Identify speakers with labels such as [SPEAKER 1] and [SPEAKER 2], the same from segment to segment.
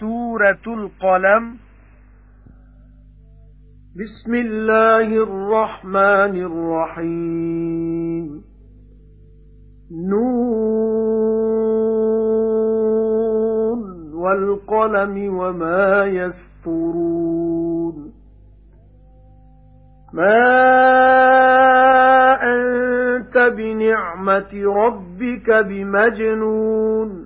[SPEAKER 1] سورة القلم.
[SPEAKER 2] بسم الله الرحمن الرحيم. نون والقلم وما يسطرون. مَا أَنتَ بِنِعْمَةِ رَبِّكَ بِمَجْنُونٍ.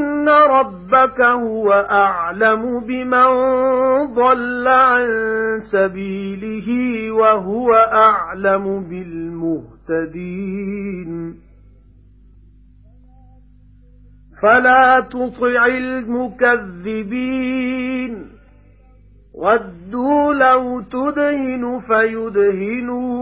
[SPEAKER 2] رَبَّكَ هُوَ أَعْلَمُ بِمَنْ ضَلَّ عَن سَبِيلِهِ وَهُوَ أَعْلَمُ بِالْمُهْتَدِينَ فَلَا تُطِعِ الْمُكَذِّبِينَ وَدُّوا لَوْ تُدْهِنُ فَيُدْهِنُونَ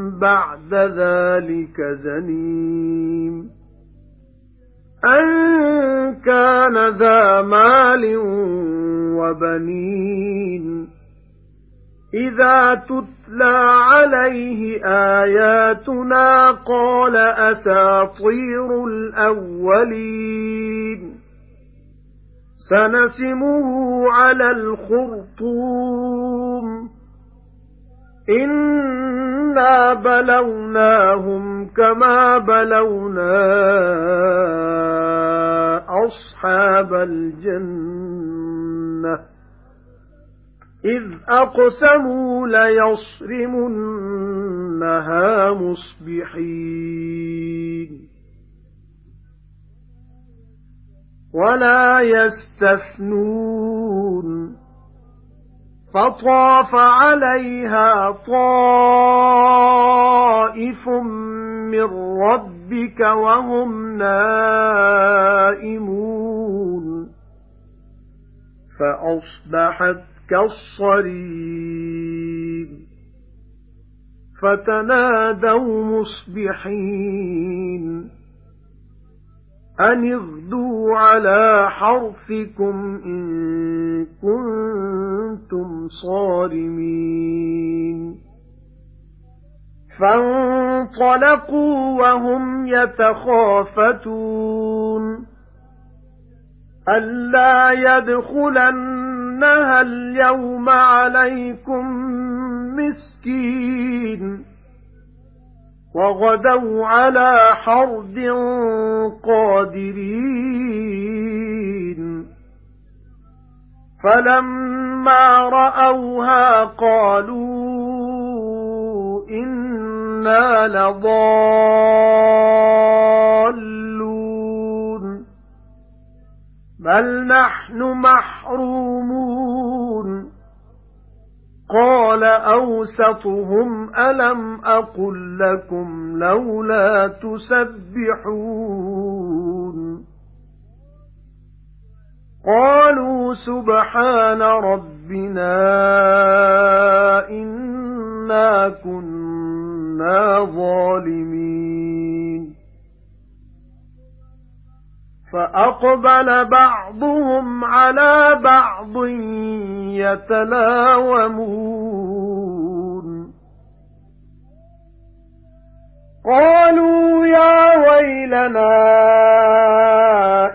[SPEAKER 2] بَعْدَ ذَلِكَ زَنِيمٍ. أَن كَانَ ذَا مَالٍ وَبَنِينَ. إِذَا تُتْلَى عَلَيْهِ آيَاتُنَا قَالَ أَسَاطِيرُ الْأَوَّلِينَ. سَنَسِمُهُ عَلَى الْخُرْطُومِ. إِنَّا بَلَوْنَاهُمْ كَمَا بَلَوْنَا أَصْحَابَ الْجَنَّةِ إِذْ أَقْسَمُوا لَيَصْرِمُنَّهَا مُصْبِحِينَ وَلَا يَسْتَثْنُونَ فَطَافَ عَلَيْهَا طَائِفٌ مِّن رَّبِّكَ وَهُمْ نَائِمُونَ. فَأَصْبَحَتْ كَالصَّرِيمِ. فَتَنَادَوْا مُصْبِحِينَ. أَنِ اغْدُوا عَلَى حَرْثِكُمْ إِن كُنتُمْ صَارِمِينَ فَانطَلَقُوا وَهُمْ يَتَخَافَتُونَ أَلَّا يَدْخُلَنَّهَا الْيَوْمَ عَلَيْكُمْ مِسْكِينٌ وَغَدَوْا عَلَى حَرْدٍ قَادِرِينَ. فَلَمَّا رَأَوْهَا قَالُوا إِنَّا لَضَالُّونَ. بَلْ نَحْنُ مَحْرُومُونَ. قَالَ أَوْسَطُهُمْ أَلَمْ أَقُل لَّكُمْ لَوْلَا تُسَبِّحُونَ قَالُوا سُبْحَانَ رَبِّنَا إِنَّا كُنَّا ظَالِمِينَ فَأَقْبَلَ بَعْضُهُمْ عَلَى بَعْضٍ يَتَلَاوَمُونَ. قَالُوا يَا وَيْلَنَا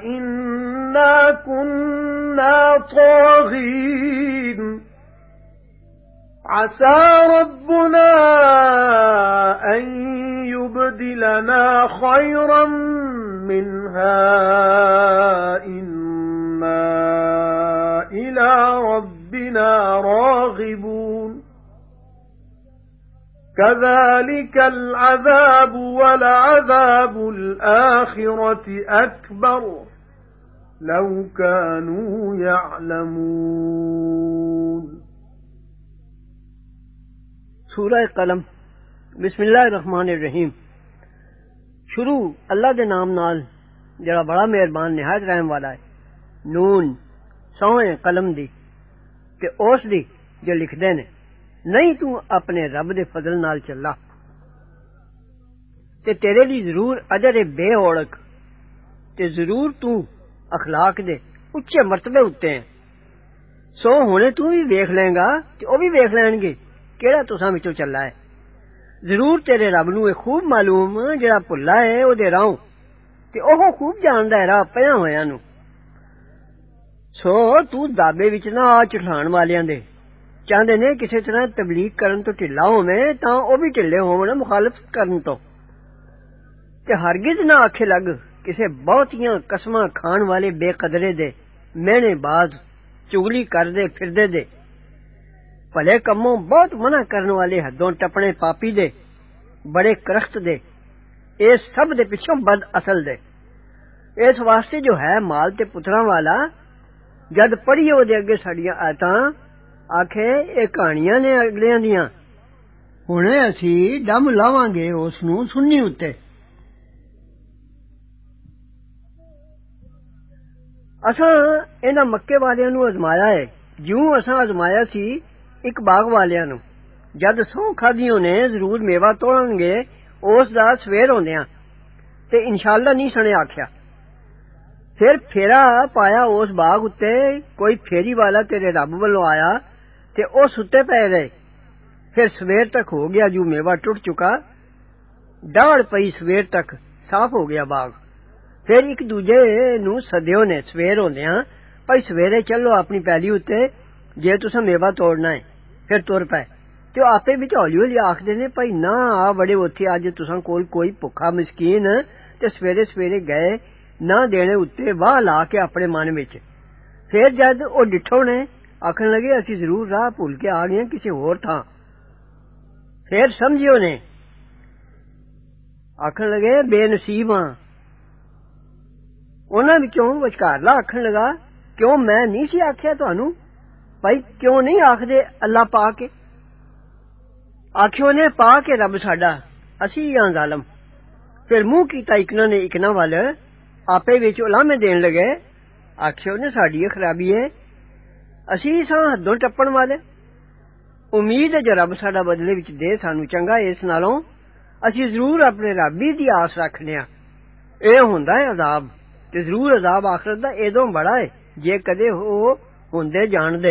[SPEAKER 2] إِنَّا كُنَّا طَاغِينَ. عَسَى رَبُّنَا أَن يُبْدِلَنَا خَيْرًا مِنْهَا إِنَّا إِلَى رَبِّنَا رَاغِبُونَ كَذَلِكَ الْعَذَابُ وَلَعَذَابُ الْآخِرَةِ أَكْبَرُ لَوْ كَانُوا يَعْلَمُونَ
[SPEAKER 3] سورہ قلم۔ بسم اللہ الرحمن الرحیم۔ شروع اللہ دے نام نال جڑا بڑا مہربان، نہایت رحم والا ہے۔ نون سوئے قلم دی۔ تے اس دی جو لکھ دے نے۔ نہیں تو اپنے رب دے فضل نال چلا۔ تے تیرے دی ضرور اجر بے اوڑک۔ تے ضرور تو اخلاق دے اچھے مرتبے ہوتے ہیں۔ سو ہونے تو بھی ویکھ لیں گا تے او بھی ویکھ لیں گے کیڑا تو وچوں چلا ہے۔ ضرور تیرے رب نو خوب معلوم جڑا پلا ہے او دے راہوں۔ ਤੇ ਉਹ ਖੂਬ ਜਾਣਦਾ ਹੈ ਰਾਹ ਪਿਆ ਹੋਇਆਂ ਨੂੰ ਸੋ ਤੂੰ ਦਾਬੇ ਵਿੱਚ ਨਾ ਆ ਚਠਾਣ ਵਾਲਿਆਂ ਦੇ ਚਾਹੁੰਦੇ ਨੇ ਕਿਸੇ ਤਰ੍ਹਾਂ ਤਬਲੀਗ ਕਰਨ ਤੋਂ ਢਿੱਲਾ ਹੋਵੇਂ ਤਾਂ ਉਹ ਵੀ ਢਿੱਲੇ ਹੋਵਣ ਮੁਖਾਲਫਤ ਕਰਨ ਤੋਂ ਤੇ ਹਰਗਿਜ਼ ਨਾ ਆਖੇ ਲੱਗ ਕਿਸੇ ਬਹੁਤੀਆਂ ਕਸਮਾਂ ਖਾਣ ਵਾਲੇ ਬੇਕਦਰੇ ਦੇ ਮਹਿਣੇ ਬਾਜ਼ ਚੁਗਲੀ ਕਰਦੇ ਫਿਰਦੇ ਦੇ ਭਲੇ ਕੰਮੋਂ ਬਹੁਤ ਮਨਾ ਕਰਨ ਵਾਲੇ ਹੱਦੋਂ ਟੱਪਣੇ ਪਾਪੀ ਦੇ ਬੜੇ ਕਰਖਤ ਦੇ ਇਹ ਸਭ ਦੇ ਪਿੱਛੋਂ ਬਦ ਅਸਲ ਦੇ ਇਸ ਵਾਸਤੇ ਜੋ ਹੈ ਮਾਲ ਤੇ ਪੁੱਤਰਾਂ ਵਾਲਾ ਜਦ ਪੜ੍ਹੀਏ ਉਹਦੇ ਅੱਗੇ ਸਾਡੀਆਂ ਆਇਤਾਂ ਆਖੇ ਇਹ ਕਹਾਣੀਆਂ ਨੇ ਅਗਲਿਆਂ ਦੀਆਂ ਹੁਣੇ ਅਸੀਂ ਦਮ ਲਾਵਾਂਗੇ ਉਸ ਨੂੰ ਸੁਣਨੀ ਉੱਤੇ ਅਸਾਂ ਇਹਨਾਂ ਮੱਕੇ ਵਾਲਿਆਂ ਨੂੰ ਅਜ਼ਮਾਇਆ ਹੈ ਜਿਉਂ ਅਸਾਂ ਅਜ਼ਮਾਇਆ ਸੀ ਇੱਕ ਬਾਗ ਵਾਲਿਆਂ ਨੂੰ ਜਦ ਸੌ ਖਾਦੀਆਂ ਨੇ ਜ਼ਰੂਰ ਮੇਵਾ ਤੋੜਨਗੇ ਉਸ ਦਾ ਸਵੇਰ ਹੁੰਦਿਆਂ ਤੇ ਇਨਸ਼ਾਅੱਲਾ ਨਹੀਂ ਸਣੇ ਆਖਿਆ ਫਿਰ ਫੇਰਾ ਪਾਇਆ ਉਸ ਬਾਗ ਉੱਤੇ ਕੋਈ ਫੇਰੀ ਵਾਲਾ ਤੇਰੇ ਰੱਬ ਵੱਲੋਂ ਆਇਆ ਤੇ ਉਹ ਸੁੱਤੇ ਪਏ ਰਹੇ ਫਿਰ ਸਵੇਰ ਤੱਕ ਹੋ ਗਿਆ ਜੂ ਮੇਵਾ ਟੁੱਟ ਚੁੱਕਾ ਡਾੜ ਪਈ ਸਵੇਰ ਤੱਕ ਸਾਫ਼ ਹੋ ਗਿਆ ਬਾਗ ਫਿਰ ਇੱਕ ਦੂਜੇ ਨੂੰ ਸਦਿਓ ਨੇ ਸਵੇਰ ਹੁੰਦਿਆਂ ਭਾਈ ਸਵੇਰੇ ਚੱਲੋ ਆਪਣੀ ਪੈਲੀ ਉੱਤੇ ਜੇ ਤੁਸੀਂ ਮੇਵਾ ਤੋੜਨਾ ਹੈ ਫਿਰ ਤੁਰ ਪਏ ਤੇ ਉਹ ਆਪੇ ਵਿੱਚ ਹੌਲੀ ਹੌਲੀ ਆਖਦੇ ਨੇ ਭਾਈ ਨਾ ਆ ਬੜੇ ਉੱਥੇ ਅੱਜ ਤੁਸੀਂ ਕੋਲ ਕੋਈ ਭੁੱਖਾ ਮਿਸਕੀਨ ਤੇ ਸਵੇਰੇ ਸਵੇਰੇ ਗਏ ਨਾ ਦੇਣੇ ਉੱਤੇ ਵਾਹ ਲਾ ਕੇ ਆਪਣੇ ਮਨ ਵਿੱਚ ਫਿਰ ਜਦ ਉਹ ਡਿੱਠੋ ਨੇ ਆਖਣ ਲੱਗੇ ਅਸੀਂ ਜ਼ਰੂਰ ਰਾਹ ਭੁੱਲ ਕੇ ਆ ਗਏ ਕਿਸੇ ਹੋਰ ਥਾਂ ਫਿਰ ਸਮਝਿਓ ਨੇ ਆਖਣ ਲੱਗੇ ਬੇਨਸੀਬ ਆ ਉਹਨਾਂ ਵਿੱਚੋਂ ਵਿਚਕਾਰਲਾ ਆਖਣ ਲਗਾ ਕਿਉਂ ਮੈਂ ਨਹੀਂ ਸੀ ਆਖਿਆ ਤੁਹਾਨੂੰ ਭਾਈ ਕਿਉਂ ਨਹੀਂ ਆਖਦੇ ਅੱਲਾ ਪਾ آخو نے پا کے رب ساڈا اسی ہاں ظالم پھر منہ کیتا اکنا نے اکنا وال آپے وچ علامے دین لگے آخو نے ساڈی خرابی ہے اسی ساں حدوں ٹپن والے امید ہے جو رب ساڈا بدلے وچ دے سانو چنگا اس نالوں اسی ضرور اپنے رب دی آس رکھنے ہاں اے ہوندا ہے عذاب تے ضرور عذاب آخرت دا ادوں بڑا ہے جے کدے ہو ہوندے جان دے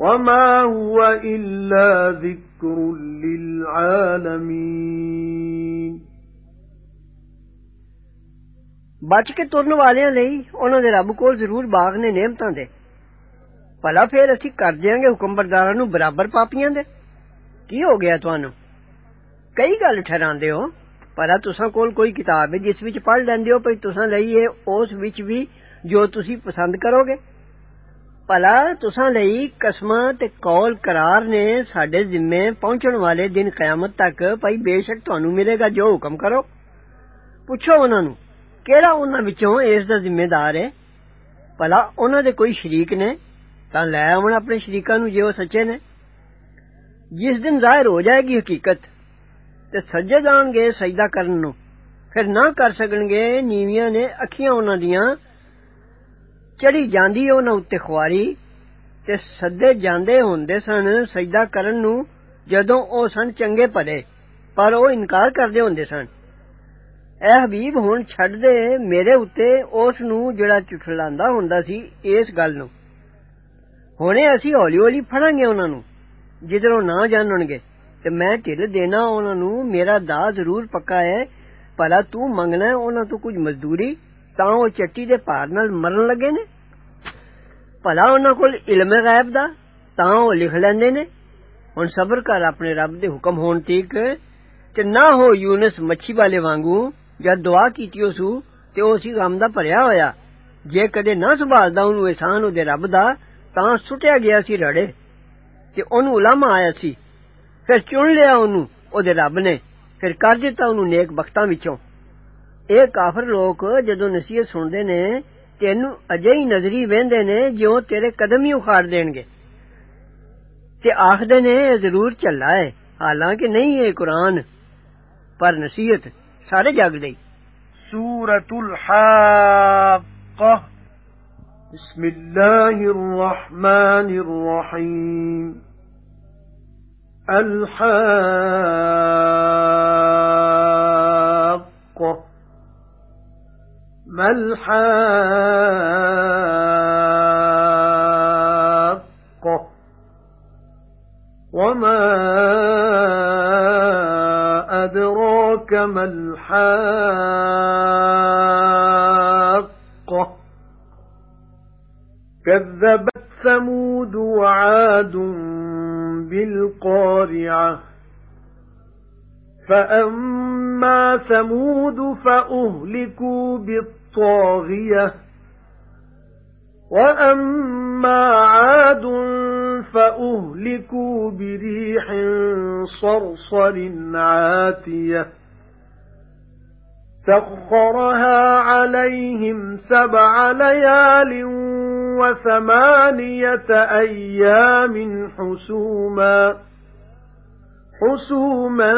[SPEAKER 2] وَمَا هُوَ إِلَّا ذِكْرٌ لِلْعَالَمِينَ
[SPEAKER 3] ਬਚ ਕੇ ਤੁਰਨ ਵਾਲਿਆਂ ਲਈ ਉਹਨਾਂ ਦੇ ਰੱਬ ਕੋਲ ਜ਼ਰੂਰ ਬਾਗ ਨੇ ਨੇਮਤਾਂ ਦੇ ਭਲਾ ਫੇਰ ਅਸੀਂ ਕਰ ਦਿਆਂਗੇ ਹੁਕਮਬਰਦਾਰਾਂ ਨੂੰ ਬਰਾਬਰ ਪਾਪੀਆਂ ਦੇ ਕੀ ਹੋ ਗਿਆ ਤੁਹਾਨੂੰ ਕਈ ਗੱਲ ਠਹਿਰਾਉਂਦੇ ਹੋ ਪਰ ਤੁਸਾਂ ਕੋਲ ਕੋਈ ਕਿਤਾਬ ਹੈ ਜਿਸ ਵਿੱਚ ਪੜ੍ਹ ਲੈਂਦੇ ਹੋ ਭਈ ਤੁਸਾਂ ਲਈ ਇਹ ਉਸ ਵਿੱਚ ਵੀ ਜੋ ਤੁਸੀਂ ਪਸੰਦ ਕਰੋਗੇ ਭਲਾ ਤੁਸਾਂ ਲਈ ਕਸਮਾਂ ਤੇ ਕੌਲ ਕਰਾਰ ਨੇ ਸਾਡੇ ਜ਼ਿੰਮੇ ਪਹੁੰਚਣ ਵਾਲੇ ਦਿਨ ਕਿਆਮਤ ਤੱਕ ਭਈ ਬੇਸ਼ੱਕ ਤੁਹਾਨੂੰ ਮਿਲੇਗਾ ਜੋ ਹੁਕਮ ਕਰੋ ਪੁੱਛੋ ਉਹਨਾਂ ਨੂੰ ਕਿਹੜਾ ਉਹਨਾਂ ਵਿੱਚੋਂ ਇਸ ਦਾ ਜ਼ਿੰਮੇਦਾਰ ਹੈ ਭਲਾ ਉਹਨਾਂ ਦੇ ਕੋਈ ਸ਼ਰੀਕ ਨੇ ਤਾਂ ਲੈ ਆਵਣ ਆਪਣੇ ਸ਼ਰੀਕਾਂ ਨੂੰ ਜੇ ਉਹ ਸੱਚੇ ਨੇ ਜਿਸ ਦਿਨ ਜ਼ਾਹਿਰ ਹੋ ਜਾਏਗੀ ਹਕੀਕਤ ਤੇ ਸੱਜੇ ਜਾਣਗੇ ਸਜਦਾ ਕਰਨ ਨੂੰ ਫਿਰ ਨਾ ਕਰ ਸਕਣਗੇ ਨੀਵੀਆਂ ਨੇ ਅੱਖੀਆਂ ਉਹਨਾਂ ਦੀਆਂ ਚੜੀ ਜਾਂਦੀ ਉਹਨਾਂ ਉੱਤੇ ਖੁਆਰੀ ਤੇ ਸੱਦੇ ਜਾਂਦੇ ਹੁੰਦੇ ਸਨ ਸਜਦਾ ਕਰਨ ਨੂੰ ਜਦੋਂ ਉਹ ਸਨ ਚੰਗੇ ਭਲੇ ਪਰ ਉਹ ਇਨਕਾਰ ਕਰਦੇ ਹੁੰਦੇ ਸਨ ਐ ਹਬੀਬ ਹੁਣ ਛੱਡ ਦੇ ਮੇਰੇ ਉੱਤੇ ਉਸ ਨੂੰ ਜਿਹੜਾ ਚੁਠਲਾਉਂਦਾ ਹੁੰਦਾ ਸੀ ਇਸ ਗੱਲ ਨੂੰ ਹੁਣੇ ਅਸੀਂ ਹੌਲੀ ਹੌਲੀ ਫੜਾਂਗੇ ਉਹਨਾਂ ਨੂੰ ਜਿੱਧਰੋਂ ਨਾ ਜਾਣਨਗੇ ਤੇ ਮੈਂ ਢਿੱਲ ਦੇਣਾ ਉਹਨਾਂ ਨੂੰ ਮੇਰਾ ਦਾ ਜ਼ਰੂਰ ਪੱਕਾ ਹੈ ਭਲਾ ਤੂੰ ਮੰਗਣਾ ਉਹਨਾਂ ਤੋਂ ਕੁਝ ਮਜ਼ਦੂਰੀ ਤਾਂ ਉਹ ਚੱਟੀ ਦੇ ਭਾਰ ਨਾਲ ਮਰਨ ਲੱਗੇ ਨੇ ਭਲਾ ਉਹਨਾਂ ਕੋਲ ਇਲਮ ਗੈਬ ਦਾ ਤਾਂ ਉਹ ਲਿਖ ਲੈਂਦੇ ਨੇ ਹੁਣ ਸਬਰ ਕਰ ਆਪਣੇ ਰੱਬ ਦੇ ਹੁਕਮ ਹੋਣ ਤੀਕ ਤੇ ਨਾ ਹੋ ਯੂਨਸ ਮੱਛੀ ਵਾਲੇ ਵਾਂਗੂ ਜਦ ਦੁਆ ਕੀਤੀ ਉਸੂ ਤੇ ਉਹ ਸੀ ਗਮ ਦਾ ਭਰਿਆ ਹੋਇਆ ਜੇ ਕਦੇ ਨਾ ਸੰਭਾਲਦਾ ਉਹਨੂੰ ਇਹਸਾਨ ਉਹਦੇ ਰੱਬ ਦਾ ਤਾਂ ਸੁੱਟਿਆ ਗਿਆ ਸੀ ਰੜੇ ਤੇ ਉਹਨੂੰ ਉਲਾਮਾ ਆਇਆ ਸੀ ਫਿਰ ਚੁਣ ਲਿਆ ਉਹਨੂੰ ਉਹਦੇ ਰੱਬ ਨੇ ਫਿਰ ਕਰ ਦਿੱਤਾ ਉਹਨੂੰ ਨੇਕ ਬਖਤਾਂ ਵਿੱਚੋਂ ਇਹ ਕਾਫਰ ਲੋਕ ਜਦੋਂ ਨਸੀਹਤ ਸੁਣਦੇ ਨੇ تین اجے نظری وہندے نے جیوں تیرے قدم ہی اخاڑ دین گے۔ تے آخدے نے ضرور چلا ہے، حالانکہ نہیں ہے قرآن، پر نصیحت سارے
[SPEAKER 1] جگ دئی۔
[SPEAKER 2] بسم الله الرحمن الرحيم الحق ما وما أَدْرَاكَ مَا الْحَاقَّةُ كَذَّبَتْ ثَمُودُ وَعَادٌ بِالْقَارِعَةِ فَأَمَّا ثَمُودُ فَأُهْلِكُوا بِالطَّاغِيَةِ وَأَمَّا عَادٌ فَأُهْلِكُوا بِرِيحٍ صَرْصَرٍ عَاتِيَةٍ. سَخَّرَهَا عَلَيْهِمْ سَبْعَ لَيَالٍ وَثَمَانِيَةَ أَيَّامٍ حُسُومًا. حُسُومًا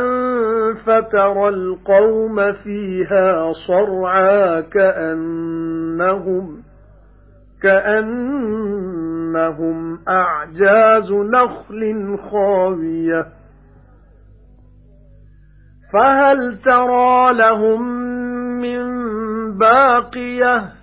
[SPEAKER 2] فَتَرَى الْقَوْمَ فِيهَا صَرْعَىٰ كَأَنَّهُمْ كَأَنَّهُمْ أَعْجَازُ نَخْلٍ خَاوِيَةٍ فَهَلْ تَرَىٰ لَهُم مِّن بَاقِيَةٍ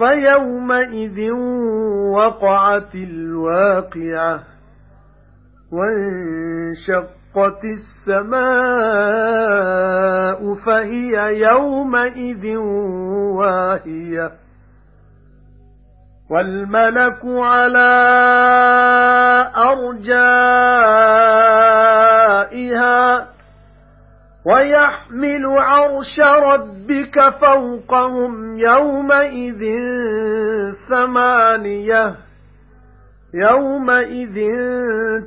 [SPEAKER 2] فَيَوْمَئِذٍ وَقَعَتِ الْوَاقِعَةُ وَانشَقَّتِ السَّمَاءُ فَهِيَ يَوْمَئِذٍ وَاهِيَةٌ وَالْمَلَكُ عَلَى أَرْجَائِهَا وَيَحْمِلُ عَرْشَ رَبِّكَ فَوْقَهُمْ يَوْمَئِذٍ ثَمَانِيَةٌ يَوْمَئِذٍ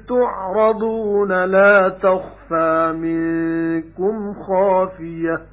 [SPEAKER 2] تُعْرَضُونَ لَا تَخْفَى مِنكُمْ خَافِيَةٌ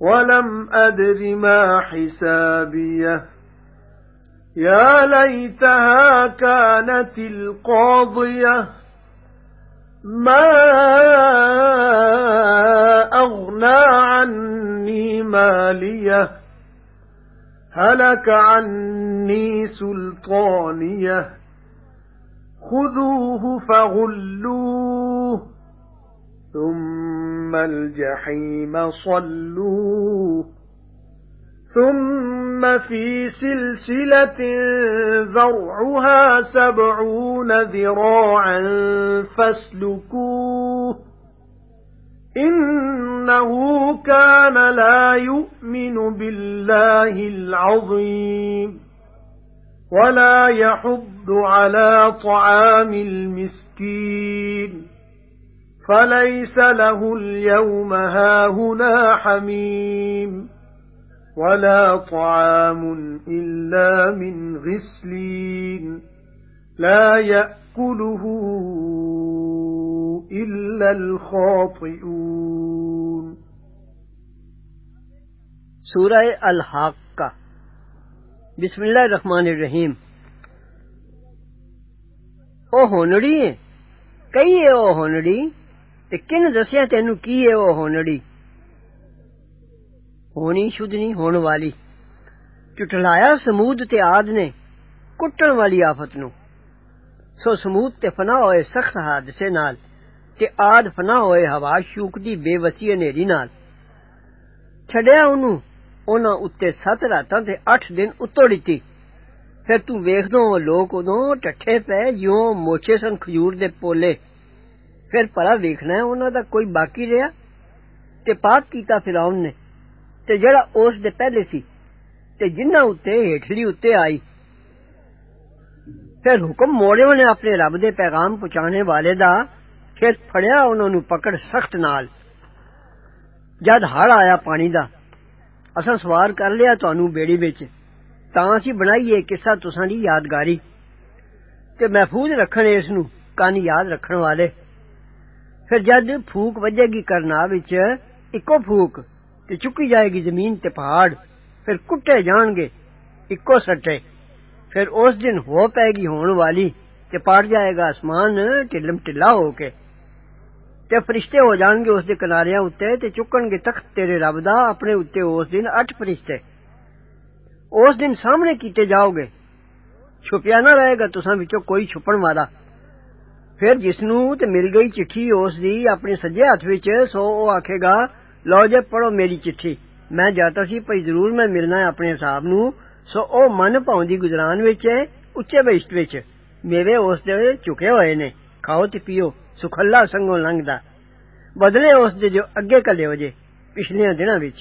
[SPEAKER 2] وَلَمْ أَدْرِ مَا حِسَابِيَهْ. يَا لَيْتَهَا كَانَتِ الْقَاضِيَةَ مَا أَغْنَى عَنِّي مَالِيَهْ. هَلَكَ عَنِّي سُلْطَانِيَهْ. خُذُوهُ فَغُلُّوهُ. ثُمَّ الْجَحِيمَ صَلُّوهُ ثُمَّ فِي سِلْسِلَةٍ ذَرْعُهَا سَبْعُونَ ذِرَاعًا فَاسْلُكُوهُ إِنَّهُ كَانَ لَا يُؤْمِنُ بِاللَّهِ الْعَظِيمِ وَلَا يَحُضُّ عَلَى طَعَامِ الْمِسْكِينِ فَلَيْسَ لَهُ الْيَوْمَ هَاهُنَا حَمِيمٌ وَلَا طَعَامٌ إِلَّا مِنْ غِسْلِينٍ لَا يَأْكُلُهُ إِلَّا الْخَاطِئُونَ.
[SPEAKER 3] سورہ الحاقہ بسم اللہ الرحمن الرحیم أو ہونڑی ہے کئی أو ਤੇ ਕਿਨ ਦੱਸਿਆ ਤੈਨੂੰ ਕੀ ਹੈ ਉਹ ਹੋਣੜੀ ਹੋਣੀ ਸ਼ੁੱਧ ਨਹੀਂ ਹੋਣ ਵਾਲੀ ਚੁਟਲਾਇਆ ਸਮੂਦ ਤੇ ਆਦ ਨੇ ਕੁੱਟਣ ਵਾਲੀ ਆਫਤ ਨੂੰ ਸੋ ਸਮੂਦ ਤੇ ਫਨਾ ਹੋਏ ਸਖਤ ਹਾਦਸੇ ਨਾਲ ਤੇ ਆਦ ਫਨਾ ਹੋਏ ਹਵਾ ਸ਼ੂਕਦੀ ਬੇਵਸੀ ਹਨੇਰੀ ਨਾਲ ਛੱਡਿਆ ਉਹਨੂੰ ਉਹਨਾਂ ਉੱਤੇ ਸੱਤ ਰਾਤਾਂ ਤੇ 8 ਦਿਨ ਉਤੋਂ ਦਿੱਤੀ ਫਿਰ ਤੂੰ ਵੇਖਦੋ ਲੋਕ ਉਦੋਂ ਟੱਠੇ ਪਏ ਜਿਉਂ ਮੋਚੇ ਸਨ ਖਜੂਰ ਦੇ ਪੋਲੇ پھر پرا ویکھنا ہے، انہاں دا کوئی باقی رہیا؟ تے پاک کیتا فرعون نے۔ تے جڑا اس دے پہلے سی، تے جنہاں اُتے، ہیٹھلی اُتے آئی۔ پھر حکم موڑے نے اپنے رب دے پیغام پہنچانے والے دا پھر پھڑیا، انہاں نو پکڑ سخت نال۔ جد ہڑ آیا پانی دا، اساں سوار کر لیا تانوں بیڑی وچ۔ تاں اسی اے قصہ تساں دی یادگاری۔ تے محفوظ رکھن اس نو کان یاد رکھن والے۔ ਫਿਰ ਜਦ ਫੂਕ ਵੱਜੇਗੀ ਕਰਨਾ ਵਿੱਚ ਇੱਕੋ ਫੂਕ ਤੇ ਚੁੱਕੀ ਜਾਏਗੀ ਜ਼ਮੀਨ ਤੇ ਪਹਾੜ ਫਿਰ ਕੁੱਟੇ ਜਾਣਗੇ ਇੱਕੋ ਸੱਟੇ ਫਿਰ ਉਸ ਦਿਨ ਹੋ ਪੈਗੀ ਹੋਣ ਵਾਲੀ ਤੇ ਪੜ ਜਾਏਗਾ ਅਸਮਾਨ ਢਿੱਲਮ ਢਿੱਲਾ ਹੋ ਕੇ ਤੇ ਫਰਿਸ਼ਤੇ ਹੋ ਜਾਣਗੇ ਉਸ ਦੇ ਕਿਨਾਰਿਆਂ ਉੱਤੇ ਤੇ ਚੁੱਕਣਗੇ ਤਖਤ ਤੇਰੇ ਰੱਬ ਦਾ ਆਪਣੇ ਉੱਤੇ ਉਸ ਦਿਨ ਅੱਠ ਫਰਿਸ਼ਤੇ ਉਸ ਦਿਨ ਸਾਹਮਣੇ ਕੀਤੇ ਜਾਓਗੇ ਛੁਪਿਆ ਨਾ ਰਹੇਗਾ ਤੁਸਾਂ ਵਿੱਚੋਂ ਕੋਈ ਛੁਪਣ ਵਾਲਾ پھر جس نو تے مل گئی چٹھی اس دی اپنے سجے ہاتھ وچ سو أو آکھے گا لو جے پڑھو میری چٹھی میں جاتا سی پئی ضرور میں ملنا ہے اپنے حساب نو سو أو من پاؤندی گزران وچ ہے اچے بہشت وچ میوے اس دے چکے ہوئے نے کھاؤ تے پیو سکھلا سنگوں لنگدا بدلے اس دے جو اگے کلے ہو جے پچھلیاں دناں وچ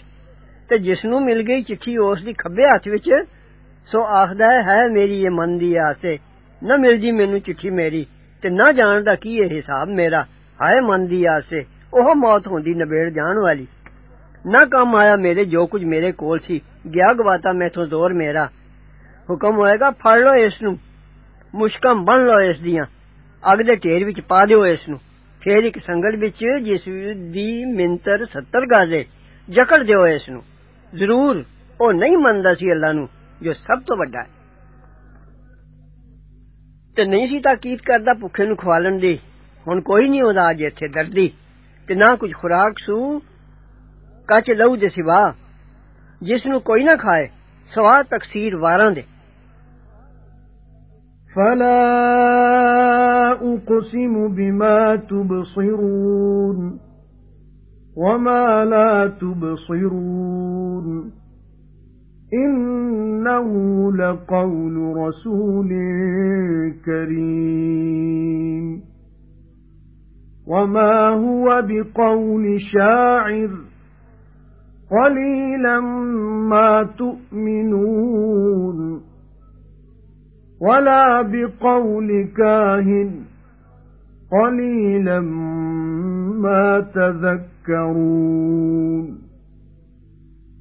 [SPEAKER 3] تے جس نو مل گئی چٹھی اس دی کھبے ہاتھ وچ سو آخدا ہے میری یہ من دی آسے نہ مل جی مینوں چٹھی میری تے نہ جان دا کی اے حساب میرا ہائے من دی آسے اوہ موت ہوندی نبیڑ جان والی نہ کم آیا میرے جو کچھ میرے کول سی گیا گواتا میتھوں زور میرا حکم ہوئے گا پھڑ لو اس نو مشکم بن لو اس دیاں اگ دے ٹیر وچ پا دیو اس نو پھر ایک سنگل وچ جس دی منتر 70 گازے جکڑ دیو اس نو ضرور او نہیں مندا سی اللہ نو جو سب تو بڑا ہے ਤੇ ਨਹੀਂ ਸੀ ਤਾਕੀਦ ਕਰਦਾ ਭੁੱਖੇ ਨੂੰ ਖਵਾਲਣ ਦੀ ਹੁਣ ਕੋਈ ਨਹੀਂ ਉਹਦਾ ਅੱਜ ਇੱਥੇ ਦਰਦੀ ਤੇ ਨਾ ਕੁਝ ਖੁਰਾਕ ਸੂ ਕੱਚ ਲਹੂ ਦੇ ਸਿਵਾ ਜਿਸ ਨੂੰ ਕੋਈ ਨਾ ਖਾਏ ਸਵਾ ਤਕਸੀਰ ਵਾਰਾਂ ਦੇ
[SPEAKER 2] فلا أقسم بما تبصرون وما لا تبصرون إِنَّهُ لَقَوْلُ رَسُولٍ كَرِيمٍ وَمَا هُوَ بِقَوْلِ شَاعِرٍ قَلِيلًا مَا تُؤْمِنُونَ وَلَا بِقَوْلِ كَاهِنٍ قَلِيلًا مَا تَذَكَّرُونَ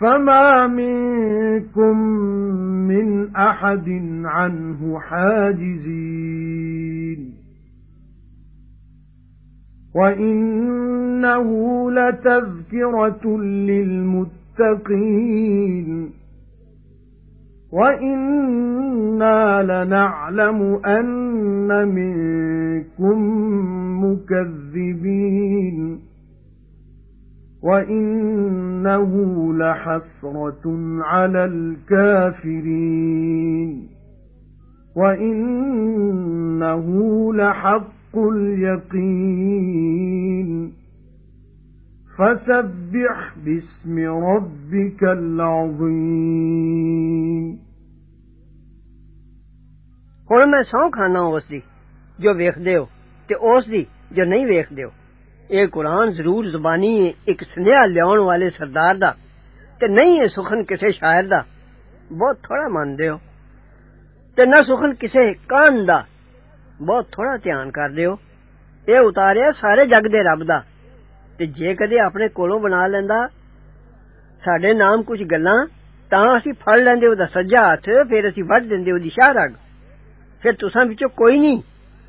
[SPEAKER 2] فَمَا مِنكُم مِّنْ أَحَدٍ عَنْهُ حَاجِزِينَ وَإِنَّهُ لَتَذْكِرَةٌ لِّلْمُتَّقِينَ وَإِنَّا لَنَعْلَمُ أَنَّ مِنكُم مُّكَذِّبِينَ وَإِنَّهُ لَحَسْرَةٌ عَلَى الْكَافِرِينَ وَإِنَّهُ لَحَقُّ الْيَقِينِ فَسَبِّحْ بِاسْمِ رَبِّكَ الْعَظِيمِ
[SPEAKER 3] ਹੁਣ ਮੈਂ ਸੌ ਖਾਨਾ ਉਸ ਦੀ ਜੋ ਵੇਖਦੇ ਹੋ ਤੇ ਉਸ ਦੀ ਜੋ ਨਹੀਂ ਵੇਖਦੇ ਹੋ ਇਹ ਕੁਰਾਨ ਜ਼ਰੂਰ ਜ਼ੁਬਾਨੀ ਇੱਕ ਸੁਨੇਹਾ ਲਿਆਉਣ ਵਾਲੇ ਸਰਦਾਰ ਦਾ ਤੇ ਨਹੀਂ ਇਹ ਸੁਖਨ ਕਿਸੇ ਸ਼ਾਇਰ ਦਾ ਬਹੁਤ ਥੋੜਾ ਮੰਨਦੇ ਹੋ ਤੇ ਨਾ ਸੁਖਨ ਕਿਸੇ ਕਾਨ ਦਾ ਬਹੁਤ ਥੋੜਾ ਧਿਆਨ ਕਰਦੇ ਹੋ ਇਹ ਉਤਾਰਿਆ ਸਾਰੇ ਜਗ ਦੇ ਰੱਬ ਦਾ ਤੇ ਜੇ ਕਦੇ ਆਪਣੇ ਕੋਲੋਂ ਬਣਾ ਲੈਂਦਾ ਸਾਡੇ ਨਾਮ ਕੁਝ ਗੱਲਾਂ ਤਾਂ ਅਸੀਂ ਫੜ ਲੈਂਦੇ ਉਹਦਾ ਸੱਜਾ ਹੱਥ ਫਿਰ ਅਸੀਂ ਵੱਢ ਦਿੰਦੇ ਉਹਦੀ ਸ਼ਾਹ ਰਗ ਫਿਰ ਤੁਸਾਂ ਵਿੱਚੋਂ ਕੋਈ ਨਹੀਂ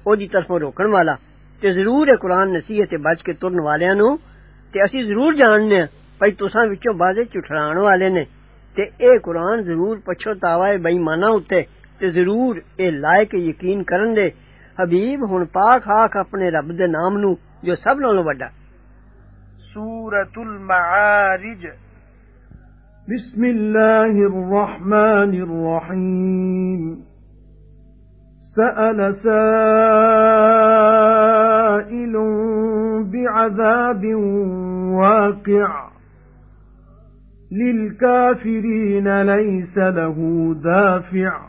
[SPEAKER 3] ਉਹਦੀ ਤਰਫੋਂ ਰੋਕਣ ਵਾਲਾ تے ضرور قرآن نصیحت بچ کے ترن والیاں نو تے اسی ضرور جاننے پئی تساں وچوں بازے چٹھڑان والے نے۔ تے اے قرآن ضرور پچھو تاوے بے ایماناں اوتے تے ضرور اے لائق یقین کرن دے۔ حبیب ہن پاک ہاک اپنے رب دے نام نو جو سب نالوں بڑا
[SPEAKER 1] سورۃ المعارج۔
[SPEAKER 2] بسم اللہ الرحمن الرحیم۔ سأل سائل بعذاب واقع. لِلْكَافِرِينَ لَيْسَ لَهُ دَافِعٌ.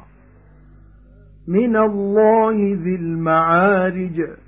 [SPEAKER 2] مِنَ اللَّهِ ذِي الْمَعَارِجِ.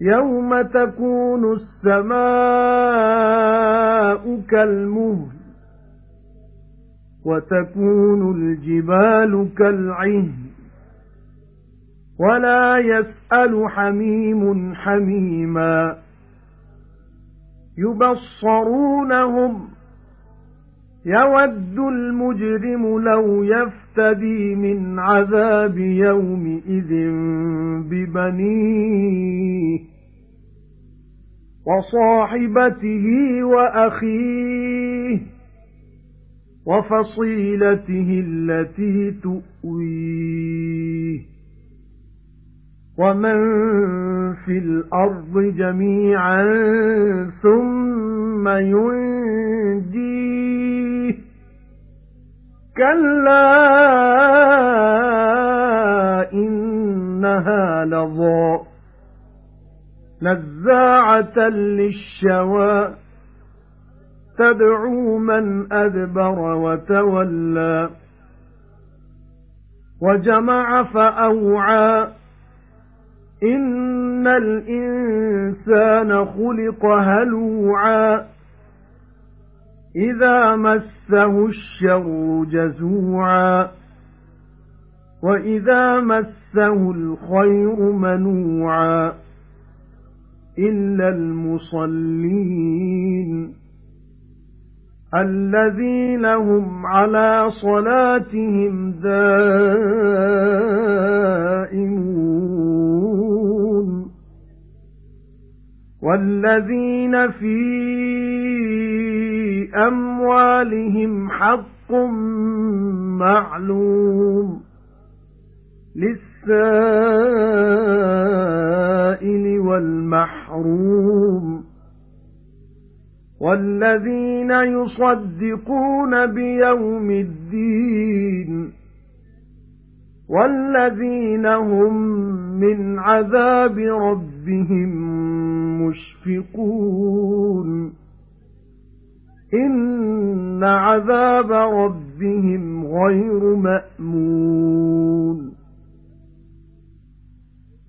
[SPEAKER 2] يَوْمَ تَكُونُ السَّمَاءُ كَالْمُهْلِ وَتَكُونُ الْجِبَالُ كَالْعِهْنِ وَلَا يَسْأَلُ حَمِيمٌ حَمِيمًا يُبَصَّرُونَهُمْ يَوَدُّ الْمُجْرِمُ لَوْ يَفْتَدِي مِنْ عَذَابِ يَوْمِئِذٍ بِبَنِيهِ وَصَاحِبَتِهِ وَأَخِيهِ وَفَصِيلَتِهِ الَّتِي تُؤْوِيهِ وَمَن فِي الْأَرْضِ جَمِيعًا ثُمَّ يُنجِيهِ كَلَّا إِنَّهَا لَظَى نَزَّاعَةً لِلشَّوَى تَدْعُو مَنْ أَدْبَرَ وَتَوَلَّى وَجَمَعَ فَأَوْعَى إِنَّ الْإِنسَانَ خُلِقَ هَلُوعًا إِذَا مَسَّهُ الشَّرُّ جَزُوعًا وَإِذَا مَسَّهُ الْخَيْرُ مَنُوعًا إِلَّا الْمُصَلِّينَ الَّذِينَ هُمْ عَلَى صَلَاتِهِمْ دَائِمُونَ. وَالَّذِينَ فِي أَمْوَالِهِمْ حَقٌّ مَّعْلُومٌ لِلسَّائِلِ وَالْمَحْرُومِ وَالَّذِينَ يُصَدِّقُونَ بِيَوْمِ الدِّينِ وَالَّذِينَ هُمْ مِنْ عَذَابِ رَبِّهِمْ مُشْفِقُونَ إِنَّ عَذَابَ رَبِّهِمْ غَيْرُ مَأْمُونٍ.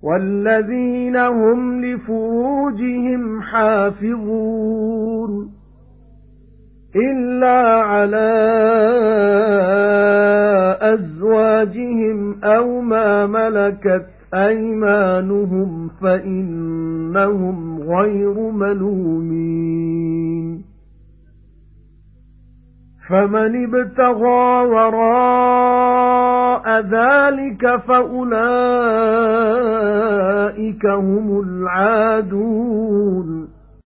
[SPEAKER 2] وَالَّذِينَ هُمْ لِفُرُوجِهِمْ حَافِظُونَ. إِلَّا عَلَى أَزْوَاجِهِمْ أَوْ مَا مَلَكَتْ أَيْمَانُهُمْ فَإِنَّهُمْ غَيْرُ مَلُومِينَ فَمَنِ ابْتَغَى وَرَاءَ ذَلِكَ فَأُولَئِكَ هُمُ الْعَادُونَ